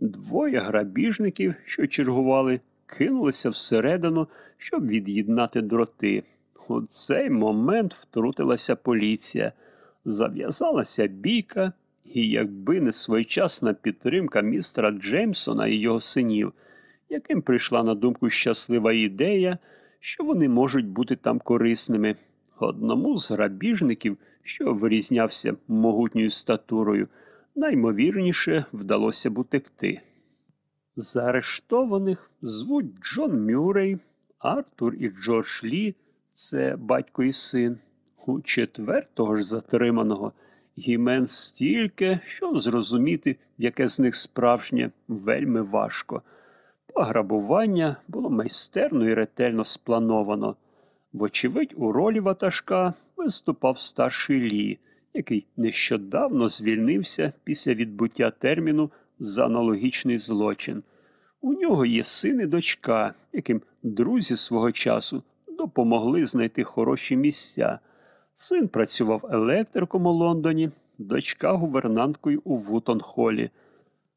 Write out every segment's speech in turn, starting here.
Двоє грабіжників, що чергували, кинулися всередину, щоб від'єднати дроти. У цей момент втрутилася поліція, зав'язалася бійка, і якби не своєчасна підтримка містера Джеймсона і його синів, яким прийшла на думку щаслива ідея, що вони можуть бути там корисними. Одному з грабіжників, що вирізнявся могутньою статурою, наймовірніше вдалося б утекти. Заарештованих звуть Джон Мюррей, Артур і Джордж Лі, це батько і син. У четвертого ж затриманого імен стільки, що зрозуміти, яке з них справжнє, вельми важко. Пограбування було майстерно і ретельно сплановано. Вочевидь, у ролі ватажка виступав старший Лі, який нещодавно звільнився після відбуття терміну за аналогічний злочин. У нього є син і дочка, яким друзі свого часу допомогли знайти хороші місця. Син працював електриком у Лондоні, дочка гувернанткою у Вутонхолі.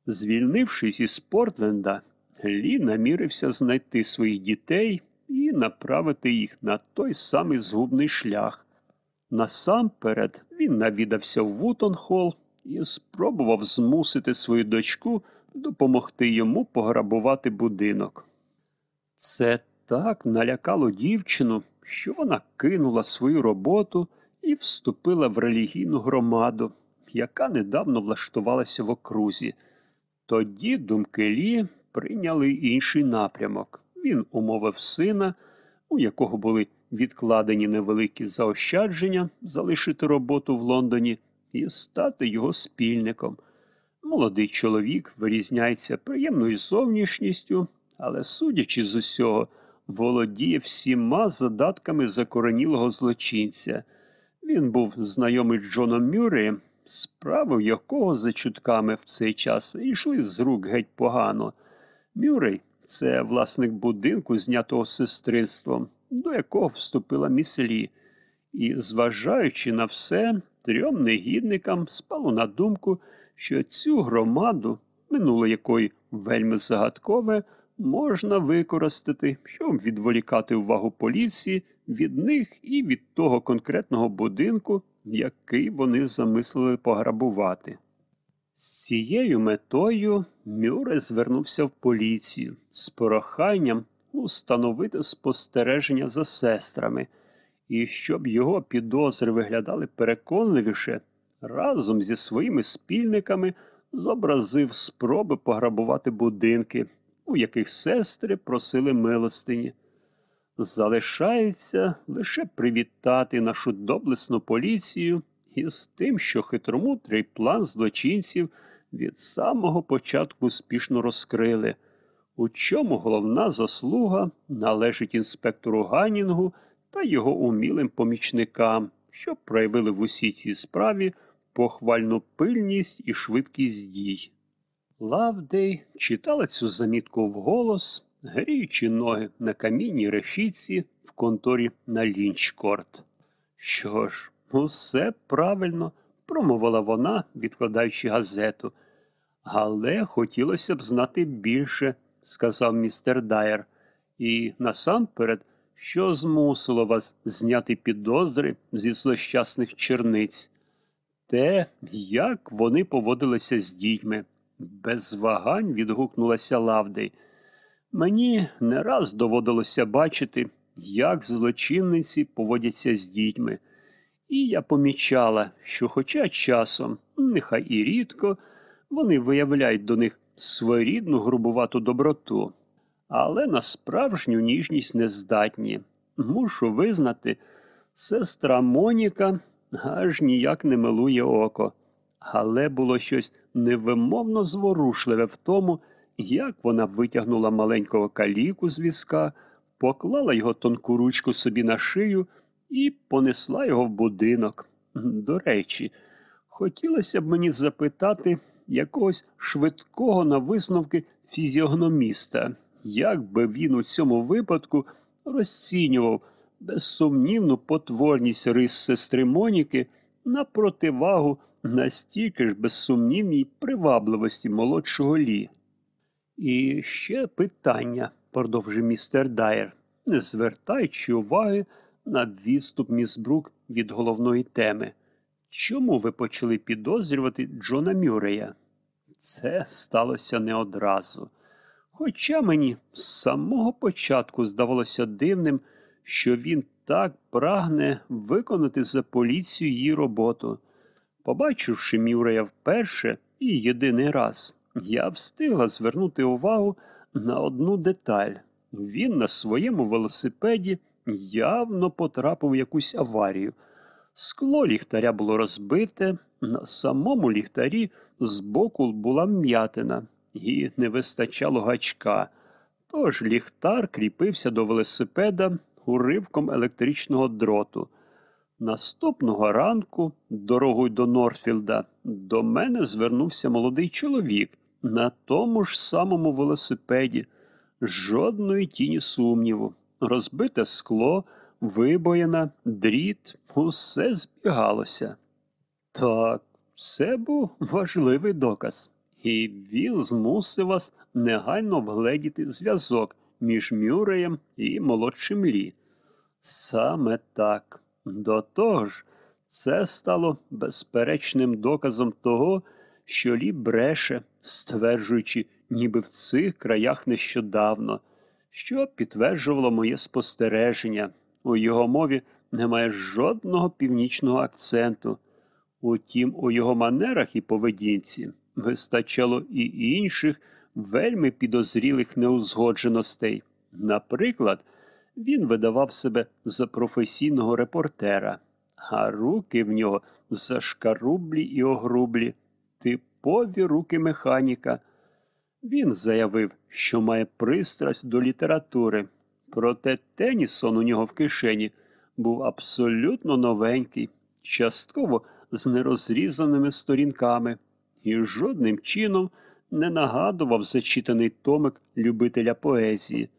Звільнившись із Портленда, Лі намірився знайти своїх дітей і направити їх на той самий згубний шлях. Насамперед він навідався в Вутонхол і спробував змусити свою дочку допомогти йому пограбувати будинок. Це так налякало дівчину, що вона кинула свою роботу і вступила в релігійну громаду, яка недавно влаштувалася в окрузі. Тоді думки Лі прийняли інший напрямок. Він умовив сина, у якого були відкладені невеликі заощадження, залишити роботу в Лондоні і стати його спільником. Молодий чоловік вирізняється приємною зовнішністю, але, судячи з усього, володіє всіма задатками закоренілого злочинця. Він був знайомий Джоном Мюрреєм, справи якого за чутками в цей час йшли з рук геть погано. Мюррей – це власник будинку, знятого сестринством, до якого вступила міслі. І, зважаючи на все, трьом негідникам спало на думку, що цю громаду, минуле якої вельми загадкове, можна використати, щоб відволікати увагу поліції від них і від того конкретного будинку, який вони замислили пограбувати. З цією метою Мюре звернувся в поліцію з проханням установити спостереження за сестрами, і щоб його підозри виглядали переконливіше, разом зі своїми спільниками зобразив спроби пограбувати будинки, у яких сестри просили милостині. Залишається лише привітати нашу доблесну поліцію із тим, що хитромутрий план злочинців від самого початку успішно розкрили, у чому головна заслуга належить інспектору Ганінгу та його умілим помічникам, що проявили в усій цій справі похвальну пильність і швидкість дій. Лавдей читала цю замітку вголос, гріючи ноги на камінній решітці в конторі на лінчкорт. Що ж, усе правильно, промовила вона, відкладаючи газету. Але хотілося б знати більше, сказав містер Дайер, і насамперед, що змусило вас зняти підозри зі злощасних черниць. Те, як вони поводилися з дітьми. Без вагань відгукнулася Лавдей. Мені не раз доводилося бачити, як злочинниці поводяться з дітьми. І я помічала, що, хоча часом, нехай і рідко, вони виявляють до них своєрідну грубувату доброту, але на справжню ніжність не здатні. Мушу визнати, сестра Моніка аж ніяк не милує око. Але було щось невимовно зворушливе в тому, як вона витягнула маленького каліку з візка, поклала його тонку ручку собі на шию і понесла його в будинок. До речі, хотілося б мені запитати якогось швидкого на висновки фізіогноміста, як би він у цьому випадку розцінював безсумнівну потворність рис сестри Моніки на противагу настільки ж безсумнівній привабливості молодшого лі. І ще питання, продовжив містер Дайер, не звертаючи уваги на відступ міс Брук від головної теми. Чому ви почали підозрювати Джона Мюрея? Це сталося не одразу. Хоча мені з самого початку здавалося дивним, що він так прагне виконати за поліцію її роботу. Побачивши Мюрея вперше і єдиний раз, я встигла звернути увагу на одну деталь. Він на своєму велосипеді явно потрапив в якусь аварію. Скло ліхтаря було розбите, на самому ліхтарі збоку була м'ятина, і не вистачало гачка. Тож ліхтар кріпився до велосипеда уривком електричного дроту. Наступного ранку, дорогою до Норфілда, до мене звернувся молодий чоловік на тому ж самому велосипеді. Жодної тіні сумніву. Розбите скло, вибоєна, дріт, усе збігалося. Так, це був важливий доказ, і він змусив вас негайно вгледіти зв'язок між Мюреєм і молодшим Лі. Саме так. До того ж, це стало безперечним доказом того, що Лі бреше, стверджуючи, ніби в цих краях нещодавно, що підтверджувало моє спостереження. У його мові немає жодного північного акценту. Утім, у його манерах і поведінці вистачало і інших вельми підозрілих неузгодженостей. Наприклад, він видавав себе за професійного репортера, а руки в нього зашкарублі і огрублі, типові руки механіка. Він заявив, що має пристрасть до літератури, проте Тенісон у нього в кишені був абсолютно новенький, частково з нерозрізаними сторінками, і жодним чином не нагадував зачитаний томик любителя поезії.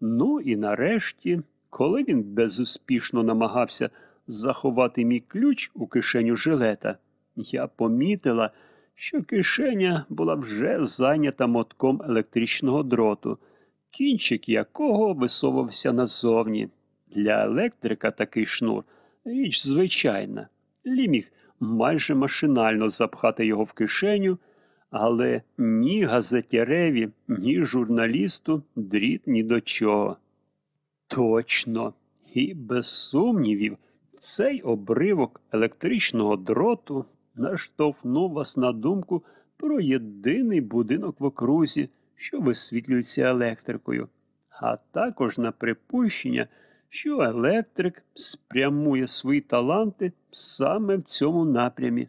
Ну і нарешті, коли він безуспішно намагався заховати мій ключ у кишеню жилета, я помітила, що кишеня була вже зайнята мотком електричного дроту, кінчик якого висовувався назовні. Для електрика такий шнур річ звичайна. Лі міг майже машинально запхати його в кишеню, але ні газетяреві, ні журналісту дріт ні до чого. Точно, і без сумнівів, цей обривок електричного дроту наштовхнув вас на думку про єдиний будинок в окрузі, що висвітлюється електрикою, а також на припущення, що електрик спрямує свої таланти саме в цьому напрямі.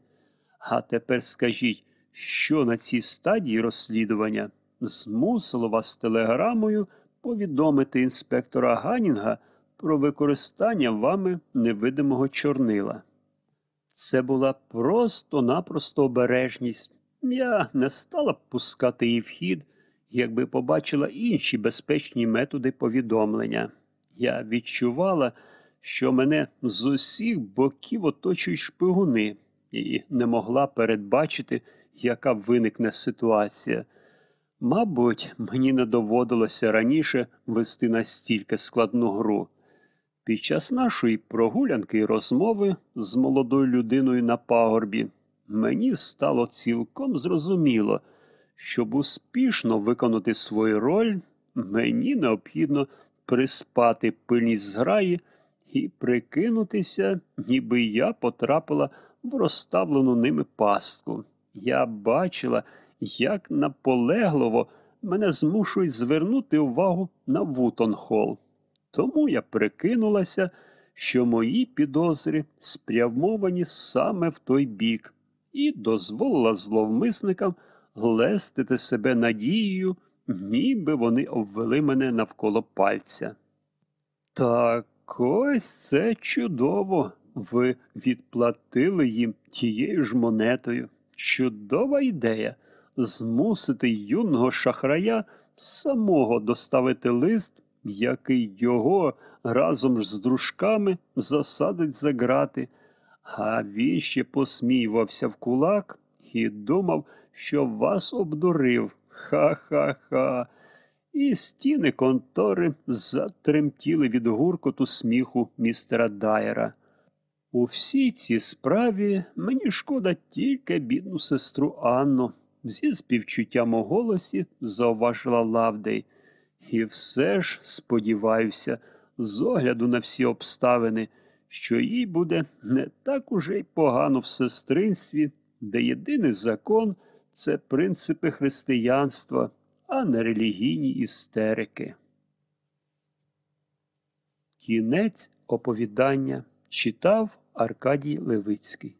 А тепер скажіть, що на цій стадії розслідування змусило вас телеграмою повідомити інспектора Ганінга про використання вами невидимого чорнила. Це була просто-напросто обережність. Я не стала пускати її в хід, якби побачила інші безпечні методи повідомлення. Я відчувала, що мене з усіх боків оточують шпигуни, і не могла передбачити, яка виникне ситуація. Мабуть, мені не доводилося раніше вести настільки складну гру. Під час нашої прогулянки і розмови з молодою людиною на пагорбі мені стало цілком зрозуміло, щоб успішно виконати свою роль, мені необхідно приспати пильність зграї і прикинутися, ніби я потрапила в розставлену ними пастку. Я бачила, як наполегливо мене змушують звернути увагу на Вутонхол. Тому я прикинулася, що мої підозри спрямовані саме в той бік, і дозволила зловмисникам глестити себе надією, ніби вони обвели мене навколо пальця. Так ось це чудово. Ви відплатили їм тією ж монетою. Чудова ідея змусити юного шахрая самого доставити лист, який його разом з дружками засадить за грати. А він ще посміювався в кулак і думав, що вас обдурив, Ха-ха-ха. І стіни контори затремтіли від гуркоту сміху містера Дайера. У всій цій справі мені шкода тільки бідну сестру Анну, зі співчуттям у голосі зауважила Лавдей. І все ж сподіваюся, з огляду на всі обставини, що їй буде не так уже й погано в сестринстві, де єдиний закон це принципи християнства, а не релігійні істерики. Кінець оповідання читав Аркадій Левицький.